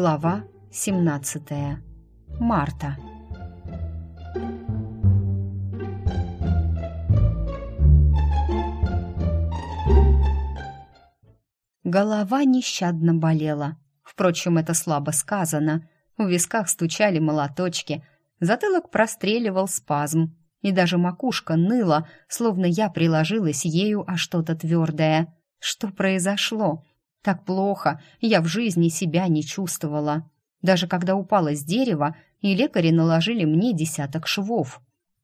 Глава 17. Марта. Голова нещадно болела. Впрочем, это слабо сказано. В висках стучали молоточки, затылок простреливал спазм, и даже макушка ныла, словно я приложилась ею о что-то твердое. Что произошло? Так плохо, я в жизни себя не чувствовала. Даже когда упала с дерева, и лекари наложили мне десяток швов.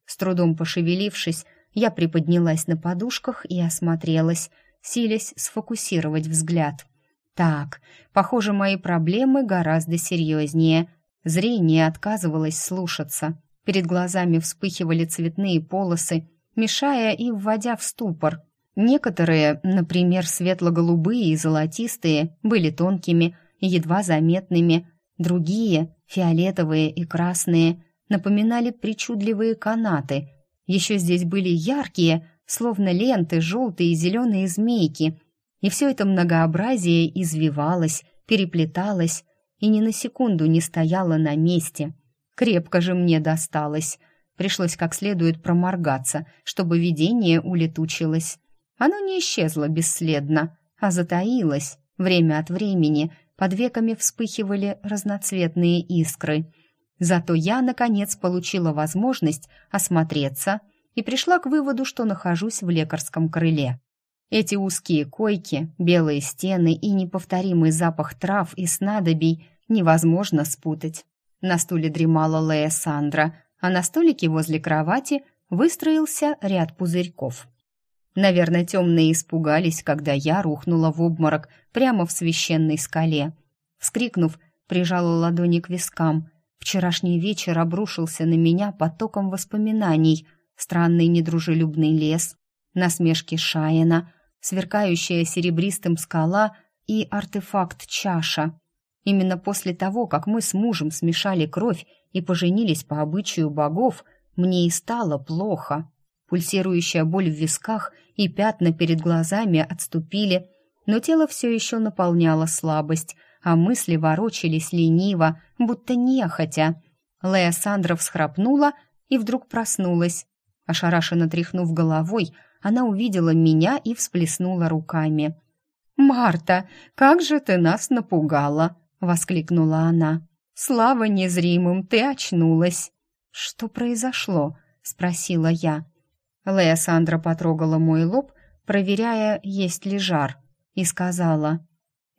С трудом пошевелившись, я приподнялась на подушках и осмотрелась, силясь сфокусировать взгляд. Так, похоже, мои проблемы гораздо серьезнее. Зрение отказывалось слушаться. Перед глазами вспыхивали цветные полосы, мешая и вводя в ступор. Некоторые, например, светло-голубые и золотистые, были тонкими едва заметными. Другие, фиолетовые и красные, напоминали причудливые канаты. Еще здесь были яркие, словно ленты, желтые и зеленые змейки. И все это многообразие извивалось, переплеталось и ни на секунду не стояло на месте. Крепко же мне досталось. Пришлось как следует проморгаться, чтобы видение улетучилось. Оно не исчезло бесследно, а затаилось. Время от времени под веками вспыхивали разноцветные искры. Зато я, наконец, получила возможность осмотреться и пришла к выводу, что нахожусь в лекарском крыле. Эти узкие койки, белые стены и неповторимый запах трав и снадобий невозможно спутать. На стуле дремала Лея Сандра, а на столике возле кровати выстроился ряд пузырьков. Наверное, темные испугались, когда я рухнула в обморок прямо в священной скале. Вскрикнув, прижала ладони к вискам. Вчерашний вечер обрушился на меня потоком воспоминаний. Странный недружелюбный лес, насмешки Шаена, сверкающая серебристым скала и артефакт чаша. Именно после того, как мы с мужем смешали кровь и поженились по обычаю богов, мне и стало плохо. Пульсирующая боль в висках и пятна перед глазами отступили, но тело все еще наполняло слабость, а мысли ворочались лениво, будто нехотя. Лея Сандра всхрапнула и вдруг проснулась. Ошарашенно тряхнув головой, она увидела меня и всплеснула руками. «Марта, как же ты нас напугала!» — воскликнула она. «Слава незримым, ты очнулась!» «Что произошло?» — спросила я. Лея Сандра потрогала мой лоб, проверяя, есть ли жар, и сказала,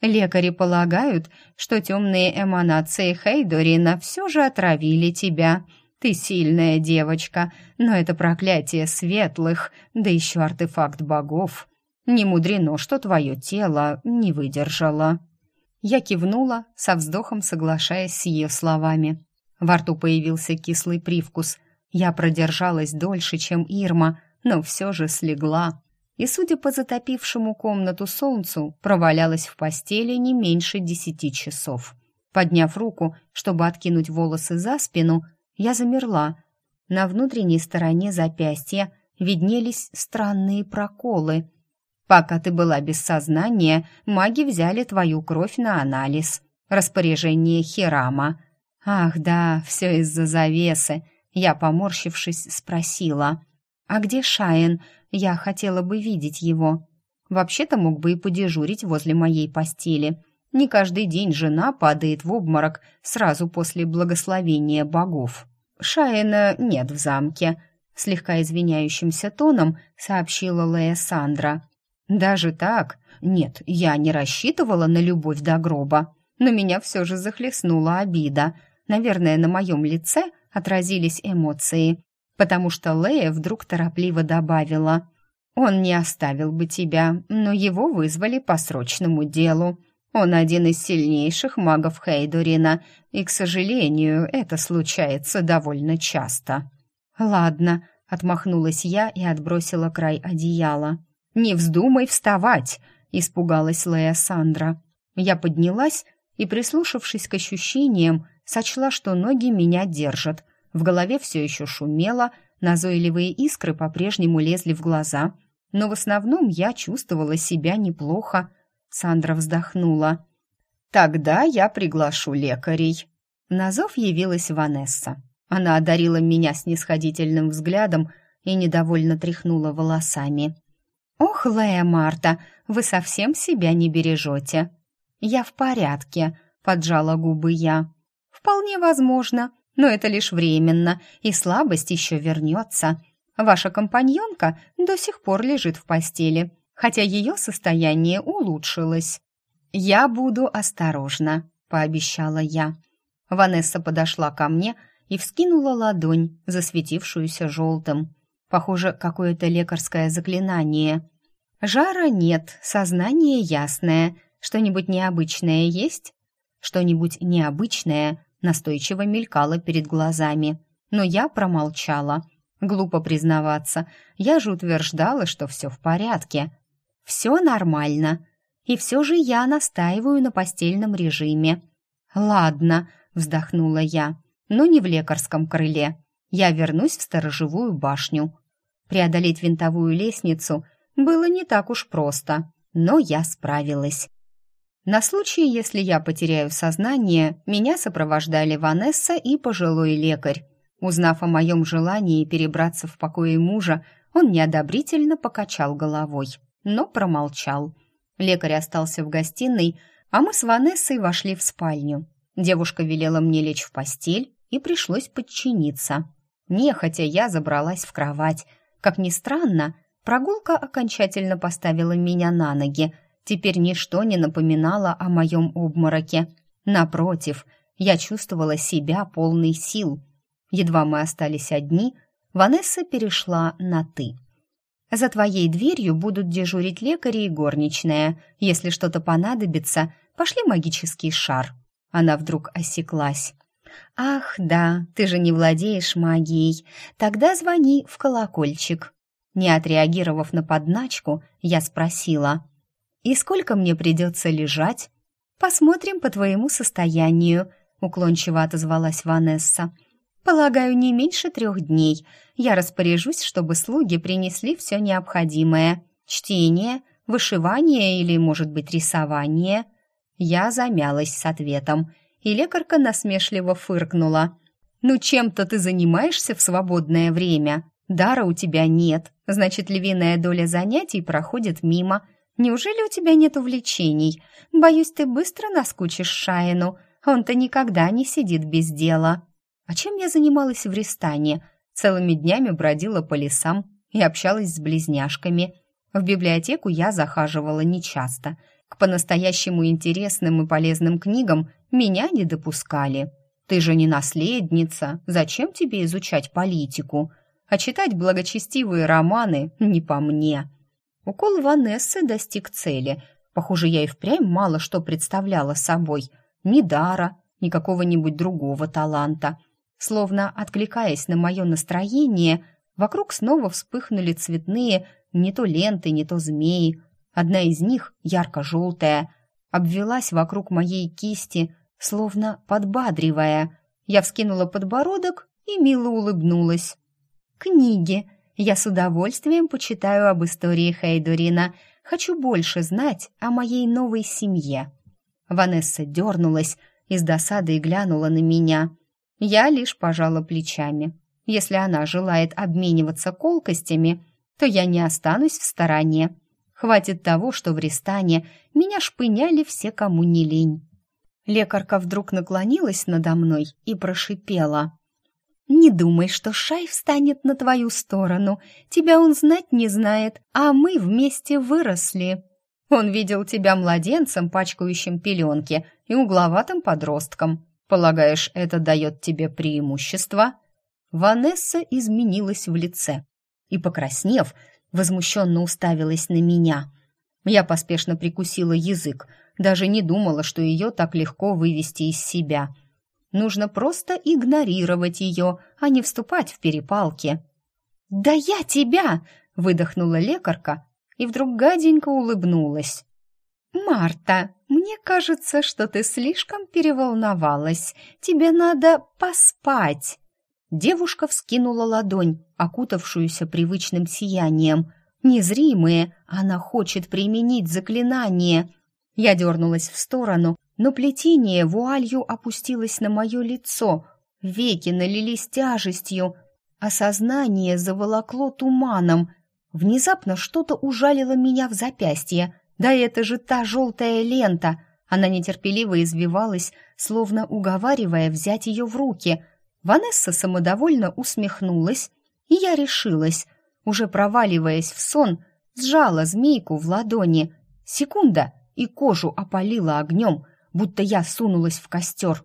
«Лекари полагают, что темные эманации Хейдорина все же отравили тебя. Ты сильная девочка, но это проклятие светлых, да еще артефакт богов. Не мудрено, что твое тело не выдержало». Я кивнула, со вздохом соглашаясь с ее словами. Во рту появился кислый привкус. Я продержалась дольше, чем Ирма, но все же слегла. И, судя по затопившему комнату солнцу, провалялась в постели не меньше десяти часов. Подняв руку, чтобы откинуть волосы за спину, я замерла. На внутренней стороне запястья виднелись странные проколы, Пока ты была без сознания, маги взяли твою кровь на анализ. Распоряжение Хирама. Ах, да, все из-за завесы. Я, поморщившись, спросила. А где Шаен? Я хотела бы видеть его. Вообще-то мог бы и подежурить возле моей постели. Не каждый день жена падает в обморок сразу после благословения богов. Шаена нет в замке, слегка извиняющимся тоном сообщила Лея Сандра. Даже так? Нет, я не рассчитывала на любовь до гроба, но меня все же захлестнула обида. Наверное, на моем лице отразились эмоции, потому что Лея вдруг торопливо добавила. «Он не оставил бы тебя, но его вызвали по срочному делу. Он один из сильнейших магов Хейдорина, и, к сожалению, это случается довольно часто». «Ладно», — отмахнулась я и отбросила край одеяла. «Не вздумай вставать!» — испугалась Лея Сандра. Я поднялась и, прислушавшись к ощущениям, сочла, что ноги меня держат. В голове все еще шумело, назойливые искры по-прежнему лезли в глаза, но в основном я чувствовала себя неплохо. Сандра вздохнула. Тогда я приглашу лекарей». На зов явилась Ванесса. Она одарила меня снисходительным взглядом и недовольно тряхнула волосами. «Ох, Лея Марта, вы совсем себя не бережете». «Я в порядке», — поджала губы я. «Вполне возможно, но это лишь временно, и слабость еще вернется. Ваша компаньонка до сих пор лежит в постели, хотя ее состояние улучшилось». «Я буду осторожна», — пообещала я. Ванесса подошла ко мне и вскинула ладонь, засветившуюся желтым. Похоже, какое-то лекарское заклинание. Жара нет, сознание ясное. Что-нибудь необычное есть? Что-нибудь необычное настойчиво мелькало перед глазами. Но я промолчала. Глупо признаваться. Я же утверждала, что все в порядке. Все нормально. И все же я настаиваю на постельном режиме. «Ладно», — вздохнула я, — «но не в лекарском крыле. Я вернусь в сторожевую башню». Преодолеть винтовую лестницу было не так уж просто, но я справилась. На случай, если я потеряю сознание, меня сопровождали Ванесса и пожилой лекарь. Узнав о моем желании перебраться в покое мужа, он неодобрительно покачал головой, но промолчал. Лекарь остался в гостиной, а мы с Ванессой вошли в спальню. Девушка велела мне лечь в постель, и пришлось подчиниться. Нехотя я забралась в кровать. Как ни странно, прогулка окончательно поставила меня на ноги. Теперь ничто не напоминало о моем обмороке. Напротив, я чувствовала себя полной сил. Едва мы остались одни, Ванесса перешла на «ты». За твоей дверью будут дежурить лекари и горничная. Если что-то понадобится, пошли магический шар». Она вдруг осеклась. «Ах, да, ты же не владеешь магией. Тогда звони в колокольчик». Не отреагировав на подначку, я спросила. «И сколько мне придется лежать?» «Посмотрим по твоему состоянию», — уклончиво отозвалась Ванесса. Полагаю, не меньше трех дней. Я распоряжусь, чтобы слуги принесли все необходимое. Чтение, вышивание или, может быть, рисование. Я замялась с ответом, и лекарка насмешливо фыркнула. «Ну, чем-то ты занимаешься в свободное время? Дара у тебя нет, значит, львиная доля занятий проходит мимо. Неужели у тебя нет увлечений? Боюсь, ты быстро наскучишь Шаину. Он-то никогда не сидит без дела». А чем я занималась в Ристане? Целыми днями бродила по лесам и общалась с близняшками. В библиотеку я захаживала нечасто. К по-настоящему интересным и полезным книгам меня не допускали. Ты же не наследница, зачем тебе изучать политику? А читать благочестивые романы не по мне. Укол Ванессы достиг цели. Похоже, я и впрямь мало что представляла собой. Ни дара, ни какого-нибудь другого таланта. Словно откликаясь на мое настроение, вокруг снова вспыхнули цветные не то ленты, не то змеи. Одна из них, ярко-желтая, обвелась вокруг моей кисти, словно подбадривая. Я вскинула подбородок и мило улыбнулась. «Книги. Я с удовольствием почитаю об истории Хейдурина. Хочу больше знать о моей новой семье». Ванесса дернулась и с досадой глянула на меня – я лишь пожала плечами. Если она желает обмениваться колкостями, то я не останусь в стороне. Хватит того, что в Ристане меня шпыняли все, кому не лень. Лекарка вдруг наклонилась надо мной и прошипела. «Не думай, что Шай встанет на твою сторону. Тебя он знать не знает, а мы вместе выросли. Он видел тебя младенцем, пачкающим пеленки, и угловатым подростком. Полагаешь, это дает тебе преимущество?» Ванесса изменилась в лице и, покраснев, возмущенно уставилась на меня. Я поспешно прикусила язык, даже не думала, что ее так легко вывести из себя. Нужно просто игнорировать ее, а не вступать в перепалки. «Да я тебя!» — выдохнула лекарка и вдруг гаденько улыбнулась. «Марта, мне кажется, что ты слишком переволновалась. Тебе надо поспать». Девушка вскинула ладонь, окутавшуюся привычным сиянием. Незримые, она хочет применить заклинание. Я дернулась в сторону, но плетение вуалью опустилось на мое лицо, веки налились тяжестью, а сознание заволокло туманом. Внезапно что-то ужалило меня в запястье. Да это же та желтая лента! Она нетерпеливо извивалась, словно уговаривая взять ее в руки. Ванесса самодовольно усмехнулась, и я решилась, уже проваливаясь в сон, сжала змейку в ладони. Секунда, и кожу опалила огнем, будто я сунулась в костер.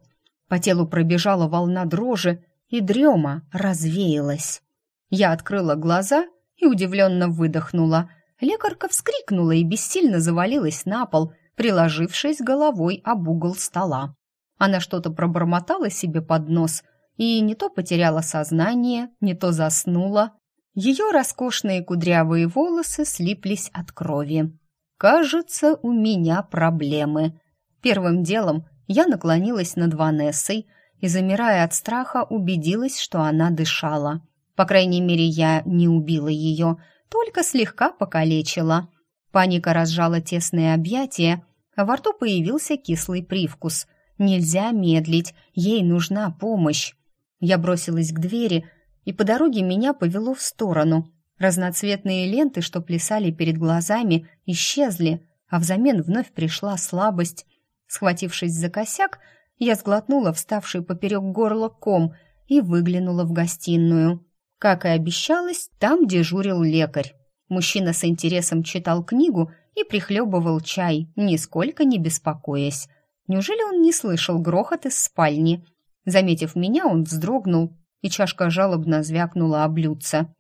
По телу пробежала волна дрожи, и дрема развеялась. Я открыла глаза и удивленно выдохнула. Лекарка вскрикнула и бессильно завалилась на пол, приложившись головой об угол стола. Она что-то пробормотала себе под нос и не то потеряла сознание, не то заснула. Ее роскошные кудрявые волосы слиплись от крови. «Кажется, у меня проблемы». Первым делом я наклонилась над Ванессой и, замирая от страха, убедилась, что она дышала. По крайней мере, я не убила ее, только слегка покалечила. Паника разжала тесные объятия, а во рту появился кислый привкус. Нельзя медлить, ей нужна помощь. Я бросилась к двери, и по дороге меня повело в сторону. Разноцветные ленты, что плясали перед глазами, исчезли, а взамен вновь пришла слабость. Схватившись за косяк, я сглотнула вставший поперек горла ком и выглянула в гостиную. Как и обещалось, там дежурил лекарь. Мужчина с интересом читал книгу и прихлебывал чай, нисколько не беспокоясь. Неужели он не слышал грохот из спальни? Заметив меня, он вздрогнул, и чашка жалобно звякнула о блюдце.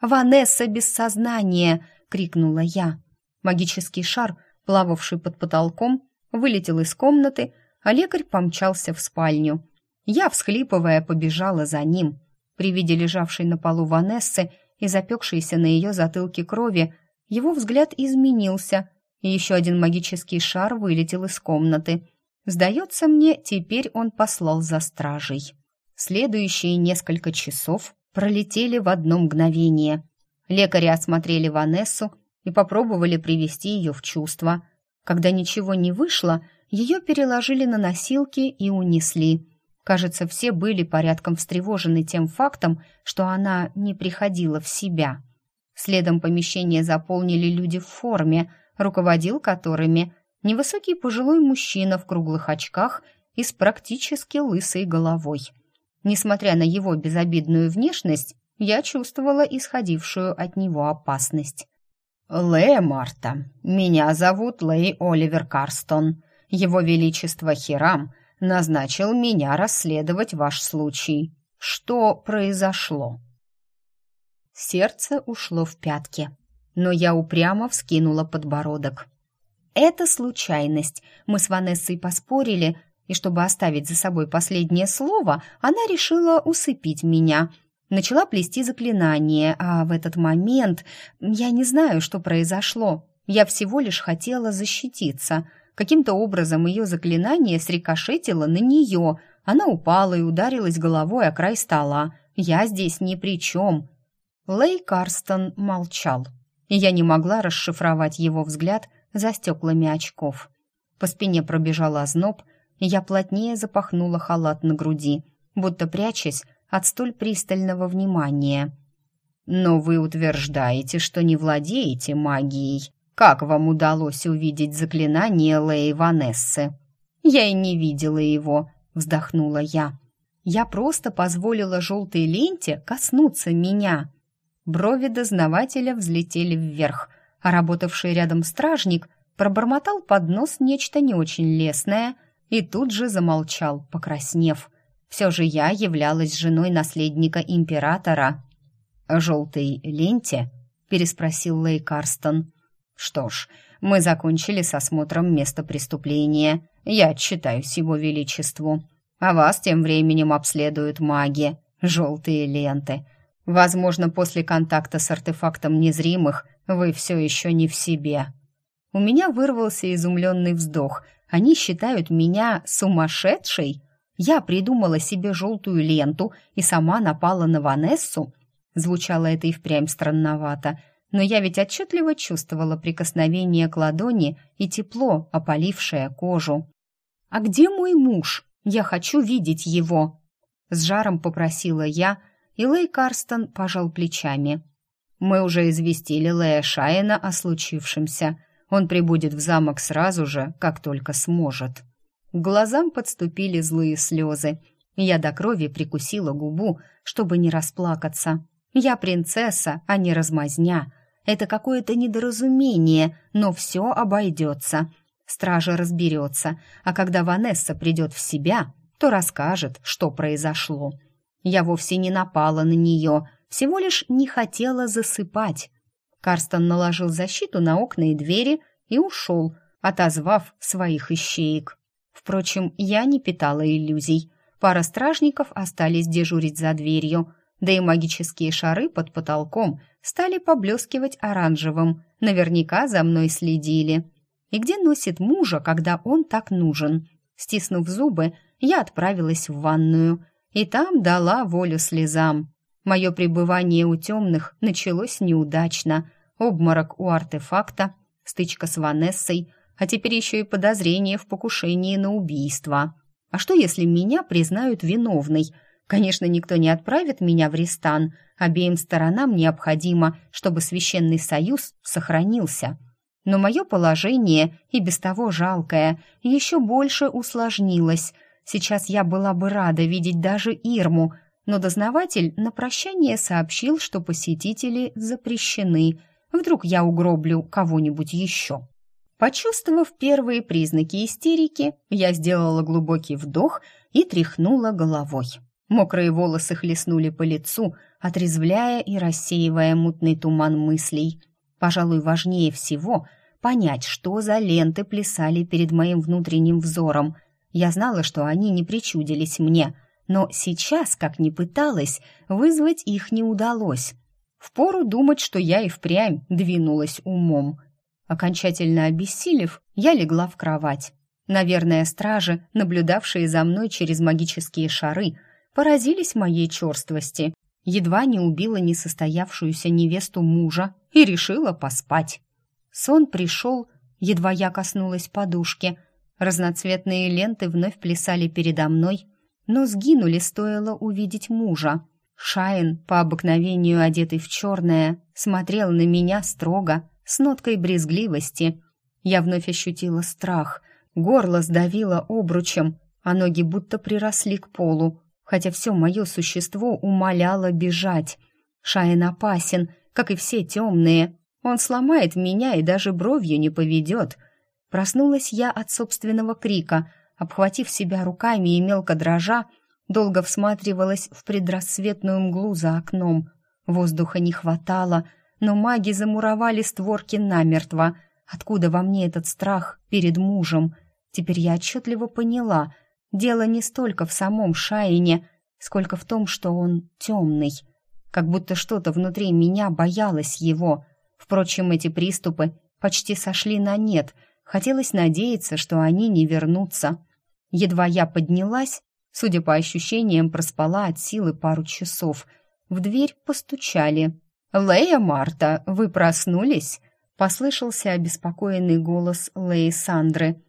«Ванесса без сознания!» — крикнула я. Магический шар, плававший под потолком, вылетел из комнаты, а лекарь помчался в спальню. Я, всхлипывая, побежала за ним. При виде лежавшей на полу Ванессы и запекшейся на ее затылке крови, его взгляд изменился, и еще один магический шар вылетел из комнаты. Сдается мне, теперь он послал за стражей. Следующие несколько часов пролетели в одно мгновение. Лекари осмотрели Ванессу и попробовали привести ее в чувство. Когда ничего не вышло, ее переложили на носилки и унесли. Кажется, все были порядком встревожены тем фактом, что она не приходила в себя. Следом помещение заполнили люди в форме, руководил которыми невысокий пожилой мужчина в круглых очках и с практически лысой головой – Несмотря на его безобидную внешность, я чувствовала исходившую от него опасность. «Лея Марта, меня зовут Лей Оливер Карстон. Его Величество Хирам назначил меня расследовать ваш случай. Что произошло?» Сердце ушло в пятки, но я упрямо вскинула подбородок. «Это случайность. Мы с Ванессой поспорили, и чтобы оставить за собой последнее слово, она решила усыпить меня. Начала плести заклинание, а в этот момент я не знаю, что произошло. Я всего лишь хотела защититься. Каким-то образом ее заклинание срикошетило на нее. Она упала и ударилась головой о край стола. Я здесь ни при чем. Лей Карстон молчал, и я не могла расшифровать его взгляд за стеклами очков. По спине пробежал озноб, я плотнее запахнула халат на груди, будто прячась от столь пристального внимания. «Но вы утверждаете, что не владеете магией. Как вам удалось увидеть заклинание Леи Ванессы?» «Я и не видела его», — вздохнула я. «Я просто позволила желтой ленте коснуться меня». Брови дознавателя взлетели вверх, а работавший рядом стражник пробормотал под нос нечто не очень лестное и тут же замолчал, покраснев. Все же я являлась женой наследника императора. «Желтой ленте?» — переспросил Лей Карстон. «Что ж, мы закончили с осмотром места преступления. Я отчитаюсь его величеству. А вас тем временем обследуют маги. Желтые ленты. Возможно, после контакта с артефактом незримых вы все еще не в себе». У меня вырвался изумленный вздох, они считают меня сумасшедшей? Я придумала себе желтую ленту и сама напала на Ванессу? Звучало это и впрямь странновато, но я ведь отчетливо чувствовала прикосновение к ладони и тепло, опалившее кожу. «А где мой муж? Я хочу видеть его!» С жаром попросила я, и Лэй Карстон пожал плечами. «Мы уже известили Лэя Шайена о случившемся. Он прибудет в замок сразу же, как только сможет». К глазам подступили злые слезы. Я до крови прикусила губу, чтобы не расплакаться. Я принцесса, а не размазня. Это какое-то недоразумение, но все обойдется. Стража разберется, а когда Ванесса придет в себя, то расскажет, что произошло. Я вовсе не напала на нее, всего лишь не хотела засыпать. Карстон наложил защиту на окна и двери и ушел, отозвав своих ищеек. Впрочем, я не питала иллюзий. Пара стражников остались дежурить за дверью, да и магические шары под потолком стали поблескивать оранжевым. Наверняка за мной следили. И где носит мужа, когда он так нужен? Стиснув зубы, я отправилась в ванную и там дала волю слезам. Мое пребывание у темных началось неудачно. Обморок у артефакта, стычка с Ванессой, а теперь еще и подозрение в покушении на убийство. А что, если меня признают виновной? Конечно, никто не отправит меня в Ристан. Обеим сторонам необходимо, чтобы священный союз сохранился. Но мое положение, и без того жалкое, еще больше усложнилось. Сейчас я была бы рада видеть даже Ирму, но дознаватель на прощание сообщил, что посетители запрещены. Вдруг я угроблю кого-нибудь еще. Почувствовав первые признаки истерики, я сделала глубокий вдох и тряхнула головой. Мокрые волосы хлестнули по лицу, отрезвляя и рассеивая мутный туман мыслей. Пожалуй, важнее всего понять, что за ленты плясали перед моим внутренним взором. Я знала, что они не причудились мне, но сейчас, как ни пыталась, вызвать их не удалось. Впору думать, что я и впрямь двинулась умом. Окончательно обессилев, я легла в кровать. Наверное, стражи, наблюдавшие за мной через магические шары, поразились моей черствости. Едва не убила несостоявшуюся невесту мужа и решила поспать. Сон пришел, едва я коснулась подушки. Разноцветные ленты вновь плясали передо мной, но сгинули, стоило увидеть мужа. Шайн, по обыкновению одетый в черное, смотрел на меня строго, с ноткой брезгливости. Я вновь ощутила страх, горло сдавило обручем, а ноги будто приросли к полу, хотя все мое существо умоляло бежать. Шайн опасен, как и все темные. Он сломает меня и даже бровью не поведет. Проснулась я от собственного крика, обхватив себя руками и мелко дрожа, долго всматривалась в предрассветную мглу за окном. Воздуха не хватало, но маги замуровали створки намертво. Откуда во мне этот страх перед мужем? Теперь я отчетливо поняла, дело не столько в самом Шаине, сколько в том, что он темный. Как будто что-то внутри меня боялось его. Впрочем, эти приступы почти сошли на нет. Хотелось надеяться, что они не вернутся. Едва я поднялась, судя по ощущениям, проспала от силы пару часов. В дверь постучали. «Лея Марта, вы проснулись?» — послышался обеспокоенный голос Леи Сандры.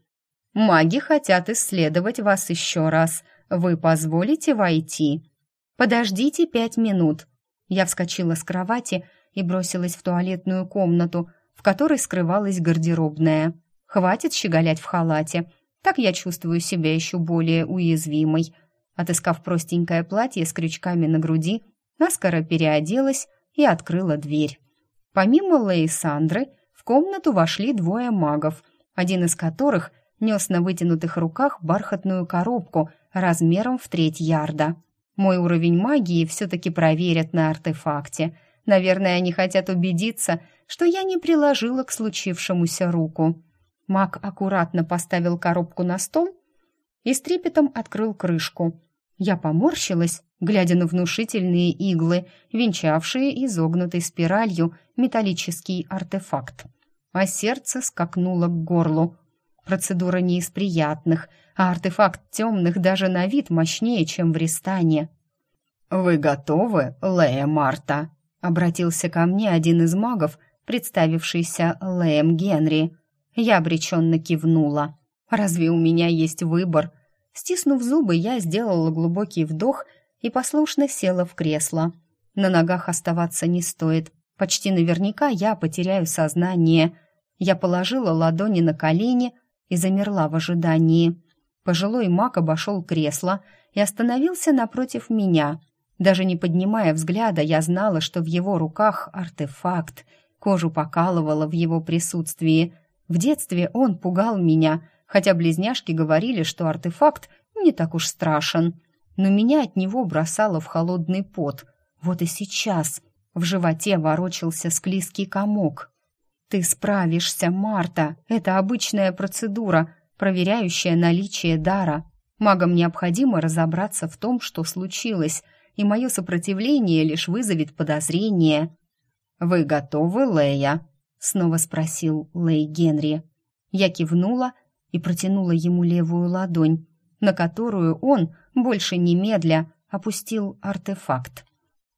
«Маги хотят исследовать вас еще раз. Вы позволите войти?» «Подождите пять минут». Я вскочила с кровати и бросилась в туалетную комнату, в которой скрывалась гардеробная. «Хватит щеголять в халате. Так я чувствую себя еще более уязвимой». Отыскав простенькое платье с крючками на груди, наскоро переоделась и открыла дверь. Помимо Лейсандры в комнату вошли двое магов, один из которых нес на вытянутых руках бархатную коробку размером в треть ярда. Мой уровень магии все-таки проверят на артефакте. Наверное, они хотят убедиться, что я не приложила к случившемуся руку. Маг аккуратно поставил коробку на стол и с трепетом открыл крышку. Я поморщилась, глядя на внушительные иглы, венчавшие изогнутой спиралью металлический артефакт. А сердце скакнуло к горлу. Процедура не из приятных, а артефакт темных даже на вид мощнее, чем в Ристане. «Вы готовы, Лея Марта?» — обратился ко мне один из магов, представившийся Леем Генри. Я обреченно кивнула. Разве у меня есть выбор? Стиснув зубы, я сделала глубокий вдох и послушно села в кресло. На ногах оставаться не стоит. Почти наверняка я потеряю сознание. Я положила ладони на колени и замерла в ожидании. Пожилой маг обошел кресло и остановился напротив меня. Даже не поднимая взгляда, я знала, что в его руках артефакт. Кожу покалывало в его присутствии. В детстве он пугал меня — хотя близняшки говорили, что артефакт не так уж страшен. Но меня от него бросало в холодный пот. Вот и сейчас в животе ворочался склизкий комок. «Ты справишься, Марта. Это обычная процедура, проверяющая наличие дара. Магам необходимо разобраться в том, что случилось, и мое сопротивление лишь вызовет подозрение». «Вы готовы, Лея?» — снова спросил Лей Генри. Я кивнула и протянула ему левую ладонь, на которую он, больше немедля, опустил артефакт.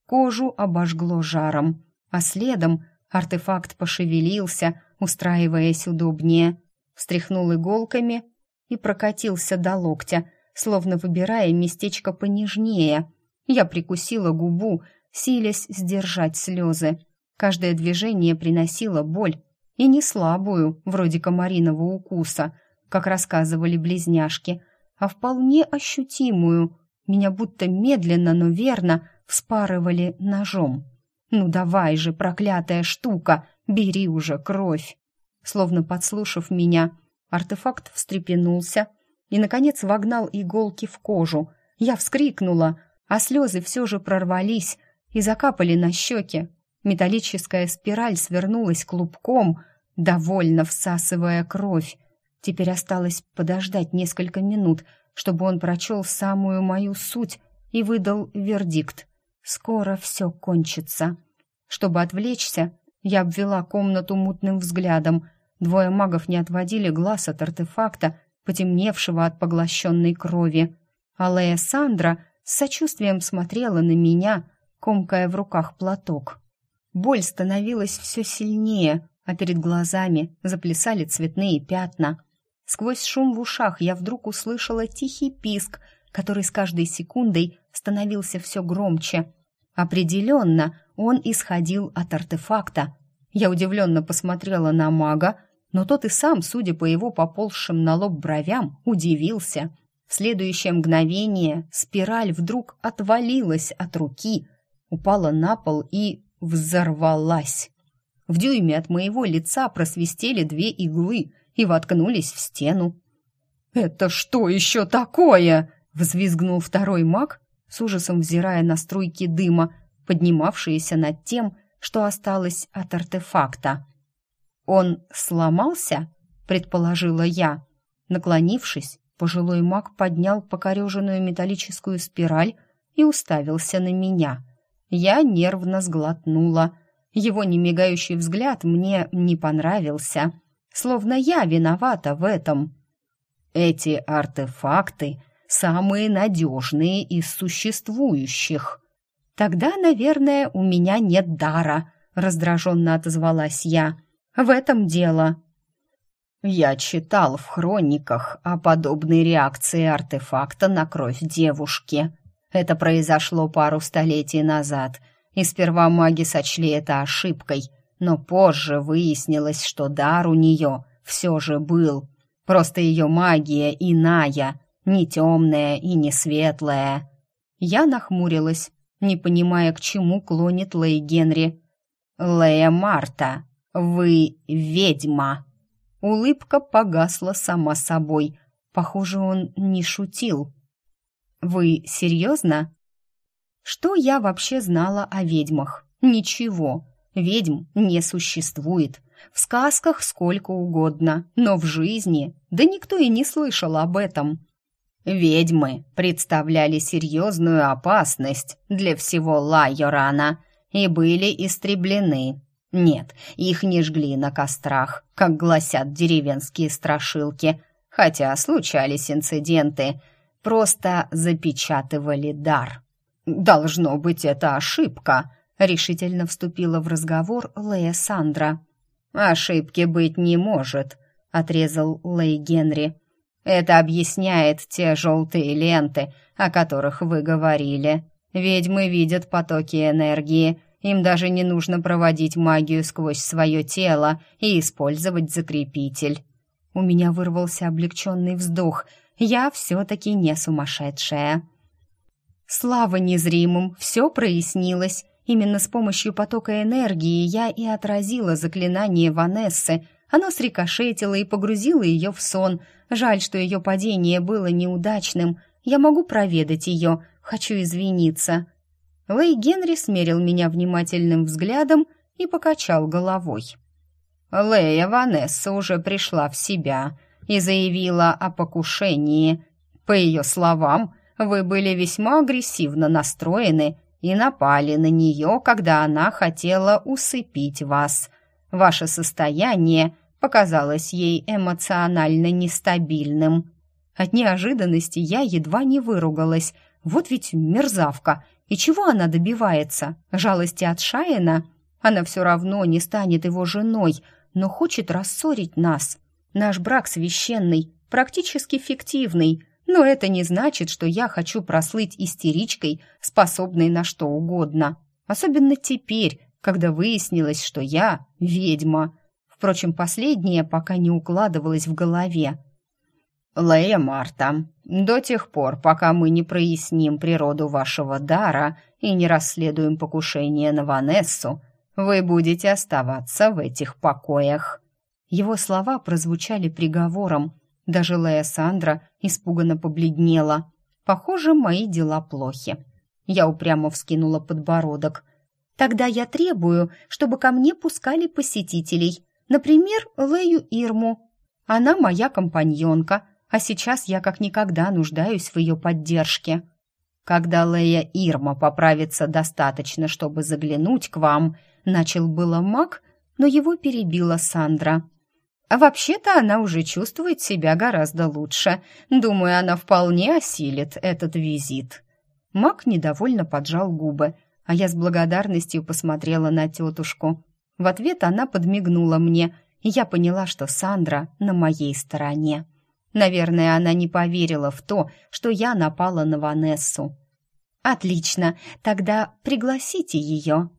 Кожу обожгло жаром, а следом артефакт пошевелился, устраиваясь удобнее, встряхнул иголками и прокатился до локтя, словно выбирая местечко понежнее. Я прикусила губу, силясь сдержать слезы. Каждое движение приносило боль, и не слабую, вроде комариного укуса — как рассказывали близняшки, а вполне ощутимую. Меня будто медленно, но верно вспарывали ножом. «Ну давай же, проклятая штука, бери уже кровь!» Словно подслушав меня, артефакт встрепенулся и, наконец, вогнал иголки в кожу. Я вскрикнула, а слезы все же прорвались и закапали на щеки. Металлическая спираль свернулась клубком, довольно всасывая кровь, Теперь осталось подождать несколько минут, чтобы он прочел самую мою суть и выдал вердикт. Скоро все кончится. Чтобы отвлечься, я обвела комнату мутным взглядом. Двое магов не отводили глаз от артефакта, потемневшего от поглощенной крови. Алея Сандра с сочувствием смотрела на меня, комкая в руках платок. Боль становилась все сильнее, а перед глазами заплясали цветные пятна. Сквозь шум в ушах я вдруг услышала тихий писк, который с каждой секундой становился все громче. Определенно, он исходил от артефакта. Я удивленно посмотрела на мага, но тот и сам, судя по его поползшим на лоб бровям, удивился. В следующее мгновение спираль вдруг отвалилась от руки, упала на пол и взорвалась. В дюйме от моего лица просвистели две иглы — и воткнулись в стену. «Это что еще такое?» — взвизгнул второй маг, с ужасом взирая на струйки дыма, поднимавшиеся над тем, что осталось от артефакта. «Он сломался?» — предположила я. Наклонившись, пожилой маг поднял покореженную металлическую спираль и уставился на меня. Я нервно сглотнула. Его немигающий взгляд мне не понравился — словно я виновата в этом. Эти артефакты самые надежные из существующих. Тогда, наверное, у меня нет дара, раздраженно отозвалась я. В этом дело. Я читал в хрониках о подобной реакции артефакта на кровь девушки. Это произошло пару столетий назад, и сперва маги сочли это ошибкой — но позже выяснилось, что дар у нее все же был. Просто ее магия иная, не темная и не светлая. Я нахмурилась, не понимая, к чему клонит Лей Генри. «Лея Марта, вы ведьма!» Улыбка погасла сама собой. Похоже, он не шутил. «Вы серьезно?» Что я вообще знала о ведьмах? Ничего. Ведьм не существует. В сказках сколько угодно, но в жизни, да никто и не слышал об этом. Ведьмы представляли серьезную опасность для всего Лайорана и были истреблены. Нет, их не жгли на кострах, как гласят деревенские страшилки, хотя случались инциденты, просто запечатывали дар. Должно быть, это ошибка, решительно вступила в разговор Лея Сандра. «Ошибки быть не может», — отрезал Лей Генри. Это объясняет те желтые ленты, о которых вы говорили. Ведьмы видят потоки энергии, им даже не нужно проводить магию сквозь свое тело и использовать закрепитель. У меня вырвался облегченный вздох. Я все-таки не сумасшедшая. Слава незримым, все прояснилось. Именно с помощью потока энергии я и отразила заклинание Ванессы. Оно срикошетило и погрузило ее в сон. Жаль, что ее падение было неудачным. Я могу проведать ее, хочу извиниться. Лэй Генри смерил меня внимательным взглядом и покачал головой. Лея Ванесса уже пришла в себя и заявила о покушении. По ее словам, вы были весьма агрессивно настроены и напали на нее, когда она хотела усыпить вас. Ваше состояние показалось ей эмоционально нестабильным. От неожиданности я едва не выругалась. Вот ведь мерзавка — и чего она добивается? Жалости от Шаина? Она все равно не станет его женой, но хочет рассорить нас. Наш брак священный, практически фиктивный, но это не значит, что я хочу прослыть истеричкой, способной на что угодно. Особенно теперь, когда выяснилось, что я ведьма. Впрочем, последнее пока не укладывалось в голове. «Лея Марта, до тех пор, пока мы не проясним природу вашего дара и не расследуем покушение на Ванессу, вы будете оставаться в этих покоях». Его слова прозвучали приговором. Даже Лея Сандра испуганно побледнела. «Похоже, мои дела плохи». Я упрямо вскинула подбородок. «Тогда я требую, чтобы ко мне пускали посетителей. Например, Лею Ирму. Она моя компаньонка, а сейчас я как никогда нуждаюсь в ее поддержке. Когда Лея Ирма поправится достаточно, чтобы заглянуть к вам, начал было маг, но его перебила Сандра. А вообще-то она уже чувствует себя гораздо лучше. Думаю, она вполне осилит этот визит. Маг недовольно поджал губы, а я с благодарностью посмотрела на тетушку. В ответ она подмигнула мне, и я поняла, что Сандра на моей стороне. Наверное, она не поверила в то, что я напала на Ванессу. «Отлично, тогда пригласите ее».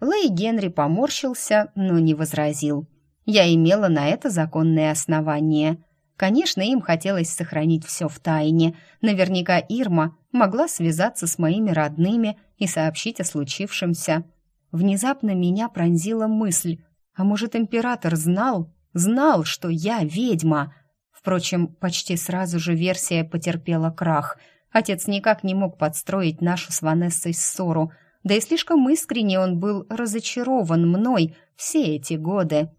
Лэй Генри поморщился, но не возразил. Я имела на это законное основание. Конечно, им хотелось сохранить все в тайне. Наверняка Ирма могла связаться с моими родными и сообщить о случившемся. Внезапно меня пронзила мысль. А может, император знал, знал, что я ведьма, Впрочем, почти сразу же версия потерпела крах. Отец никак не мог подстроить нашу с Ванессой ссору, да и слишком искренне он был разочарован мной все эти годы.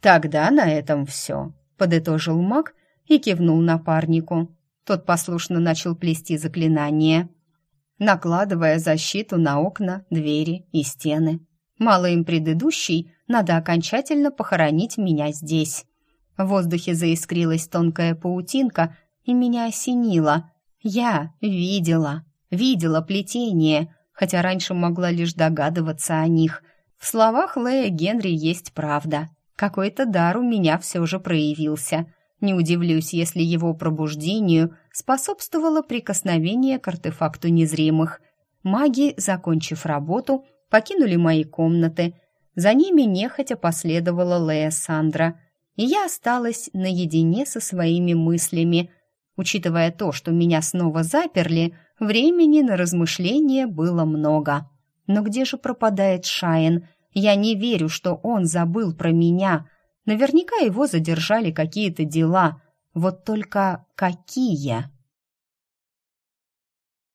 «Тогда на этом все», — подытожил маг и кивнул напарнику. Тот послушно начал плести заклинание, накладывая защиту на окна, двери и стены. Мало им предыдущий, надо окончательно похоронить меня здесь. В воздухе заискрилась тонкая паутинка, и меня осенило. Я видела, видела плетение, хотя раньше могла лишь догадываться о них. В словах Лея Генри есть правда. Какой-то дар у меня все же проявился. Не удивлюсь, если его пробуждению способствовало прикосновение к артефакту незримых. Маги, закончив работу, покинули мои комнаты. За ними нехотя последовала Лея Сандра — и я осталась наедине со своими мыслями. Учитывая то, что меня снова заперли, времени на размышления было много. Но где же пропадает Шайн? Я не верю, что он забыл про меня. Наверняка его задержали какие-то дела. Вот только какие?